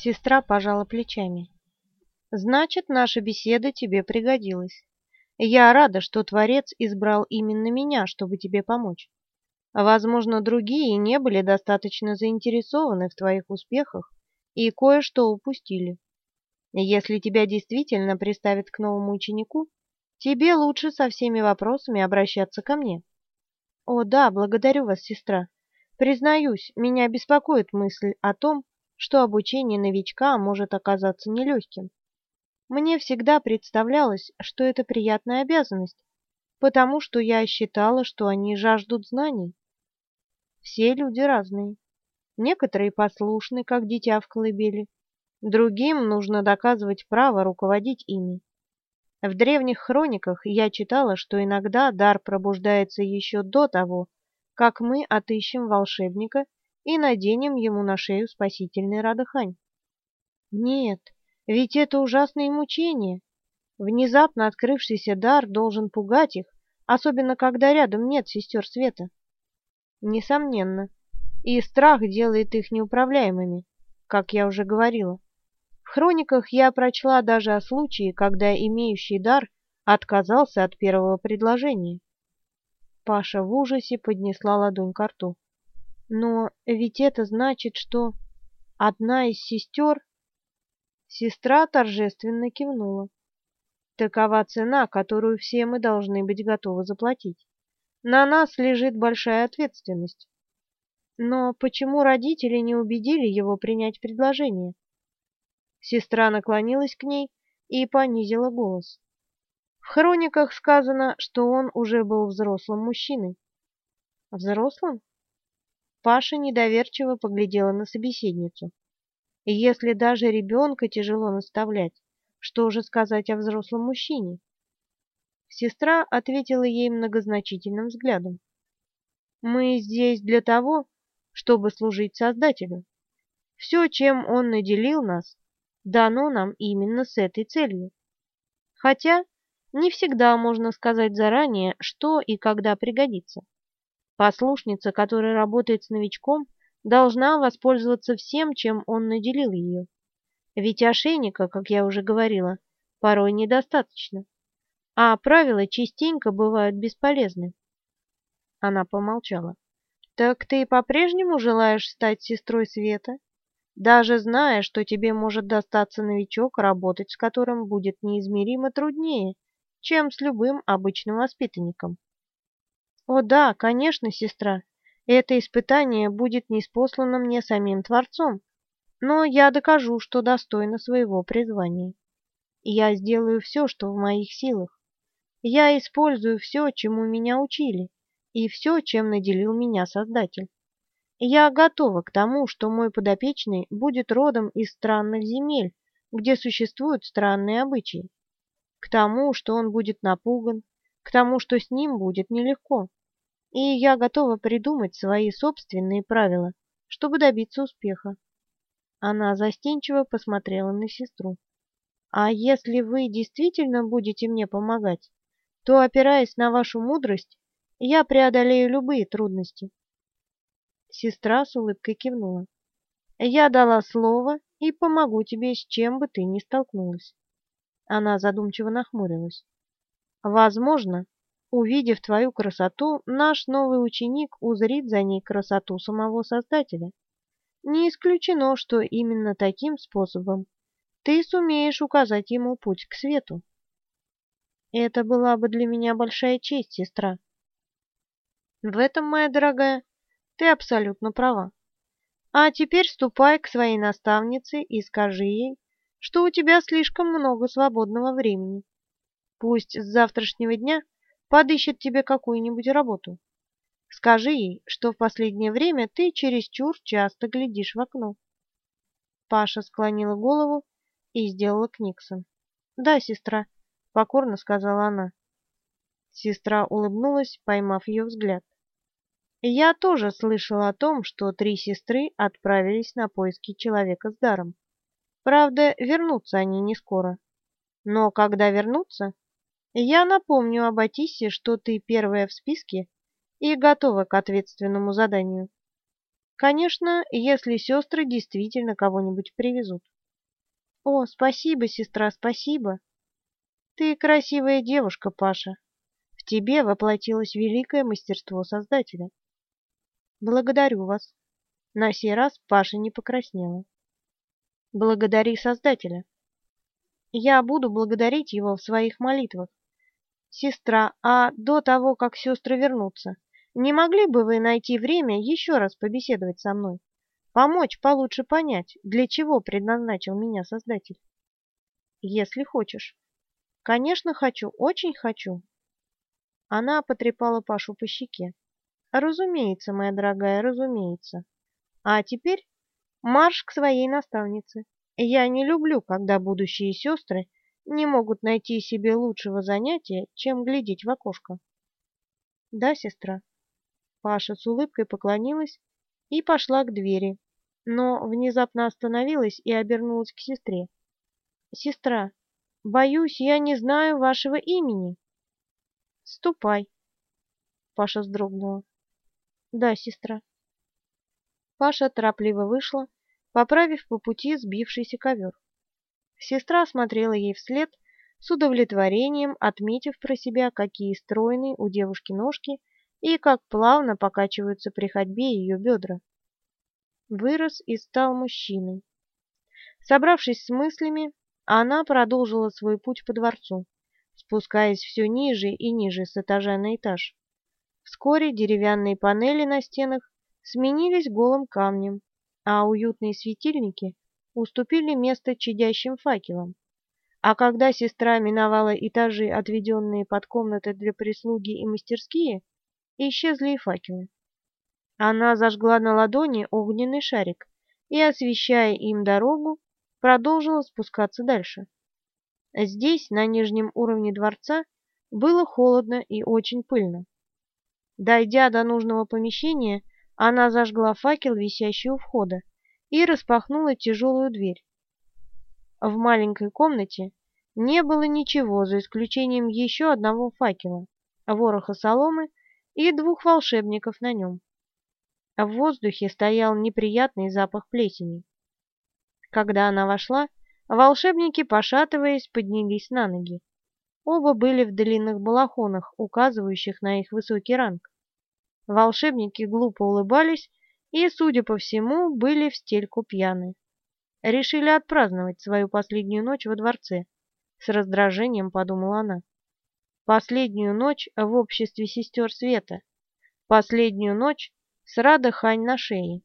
Сестра пожала плечами. Значит, наша беседа тебе пригодилась. Я рада, что Творец избрал именно меня, чтобы тебе помочь. Возможно, другие не были достаточно заинтересованы в твоих успехах и кое-что упустили. Если тебя действительно приставят к новому ученику, тебе лучше со всеми вопросами обращаться ко мне. О, да, благодарю вас, сестра. Признаюсь, меня беспокоит мысль о том, что обучение новичка может оказаться нелегким. Мне всегда представлялось, что это приятная обязанность, потому что я считала, что они жаждут знаний. Все люди разные. Некоторые послушны, как дитя в колыбели, другим нужно доказывать право руководить ими. В древних хрониках я читала, что иногда дар пробуждается еще до того, как мы отыщем волшебника и наденем ему на шею спасительный радохань. Нет, ведь это ужасные мучения. Внезапно открывшийся дар должен пугать их, особенно когда рядом нет сестер света. Несомненно. И страх делает их неуправляемыми, как я уже говорила. В хрониках я прочла даже о случае, когда имеющий дар отказался от первого предложения. Паша в ужасе поднесла ладонь к рту. Но ведь это значит, что одна из сестер... Сестра торжественно кивнула. Такова цена, которую все мы должны быть готовы заплатить. На нас лежит большая ответственность. Но почему родители не убедили его принять предложение? Сестра наклонилась к ней и понизила голос. В хрониках сказано, что он уже был взрослым мужчиной. Взрослым? Паша недоверчиво поглядела на собеседницу. Если даже ребенка тяжело наставлять, что же сказать о взрослом мужчине? Сестра ответила ей многозначительным взглядом. «Мы здесь для того, чтобы служить Создателю. Все, чем Он наделил нас, дано нам именно с этой целью. Хотя не всегда можно сказать заранее, что и когда пригодится. Послушница, которая работает с новичком, должна воспользоваться всем, чем он наделил ее. Ведь ошейника, как я уже говорила, порой недостаточно, а правила частенько бывают бесполезны. Она помолчала. «Так ты по-прежнему желаешь стать сестрой Света?» даже зная, что тебе может достаться новичок, работать с которым будет неизмеримо труднее, чем с любым обычным воспитанником. О да, конечно, сестра, это испытание будет неспослано мне самим Творцом, но я докажу, что достойна своего призвания. Я сделаю все, что в моих силах. Я использую все, чему меня учили, и все, чем наделил меня Создатель. Я готова к тому, что мой подопечный будет родом из странных земель, где существуют странные обычаи. К тому, что он будет напуган, к тому, что с ним будет нелегко. И я готова придумать свои собственные правила, чтобы добиться успеха. Она застенчиво посмотрела на сестру. А если вы действительно будете мне помогать, то, опираясь на вашу мудрость, я преодолею любые трудности. Сестра с улыбкой кивнула. «Я дала слово и помогу тебе, с чем бы ты ни столкнулась». Она задумчиво нахмурилась. «Возможно, увидев твою красоту, наш новый ученик узрит за ней красоту самого Создателя. Не исключено, что именно таким способом ты сумеешь указать ему путь к свету. Это была бы для меня большая честь, сестра. В этом, моя дорогая, ты абсолютно права. А теперь ступай к своей наставнице и скажи ей, что у тебя слишком много свободного времени. Пусть с завтрашнего дня подыщет тебе какую-нибудь работу. Скажи ей, что в последнее время ты чересчур часто глядишь в окно. Паша склонила голову и сделала книксон. «Да, сестра», — покорно сказала она. Сестра улыбнулась, поймав ее взгляд. Я тоже слышала о том, что три сестры отправились на поиски человека с даром. Правда, вернутся они не скоро. Но когда вернутся, я напомню об Атисе, что ты первая в списке и готова к ответственному заданию. Конечно, если сестры действительно кого-нибудь привезут. О, спасибо, сестра, спасибо. Ты красивая девушка, Паша. В тебе воплотилось великое мастерство Создателя. Благодарю вас. На сей раз Паша не покраснела. Благодари Создателя. Я буду благодарить его в своих молитвах. Сестра, а до того, как сестры вернутся, не могли бы вы найти время еще раз побеседовать со мной? Помочь получше понять, для чего предназначил меня Создатель? Если хочешь. Конечно, хочу, очень хочу. Она потрепала Пашу по щеке. Разумеется, моя дорогая, разумеется. А теперь марш к своей наставнице. Я не люблю, когда будущие сестры не могут найти себе лучшего занятия, чем глядеть в окошко. Да, сестра. Паша с улыбкой поклонилась и пошла к двери, но внезапно остановилась и обернулась к сестре. Сестра, боюсь, я не знаю вашего имени. Ступай. Паша вздрогнула. Да, сестра. Паша торопливо вышла, поправив по пути сбившийся ковер. Сестра смотрела ей вслед с удовлетворением, отметив про себя, какие стройные у девушки ножки и как плавно покачиваются при ходьбе ее бедра. Вырос и стал мужчиной. Собравшись с мыслями, она продолжила свой путь по дворцу, спускаясь все ниже и ниже с этажа на этаж. Вскоре деревянные панели на стенах сменились голым камнем, а уютные светильники уступили место чадящим факелам. А когда сестра миновала этажи, отведенные под комнаты для прислуги и мастерские, исчезли и факелы. Она зажгла на ладони огненный шарик и, освещая им дорогу, продолжила спускаться дальше. Здесь, на нижнем уровне дворца, было холодно и очень пыльно. Дойдя до нужного помещения, она зажгла факел, висящий у входа, и распахнула тяжелую дверь. В маленькой комнате не было ничего, за исключением еще одного факела, вороха соломы и двух волшебников на нем. В воздухе стоял неприятный запах плесени. Когда она вошла, волшебники, пошатываясь, поднялись на ноги. Оба были в длинных балахонах, указывающих на их высокий ранг. Волшебники глупо улыбались и, судя по всему, были в стельку пьяны. Решили отпраздновать свою последнюю ночь во дворце. С раздражением подумала она. Последнюю ночь в обществе сестер Света. Последнюю ночь с Радахань на шее.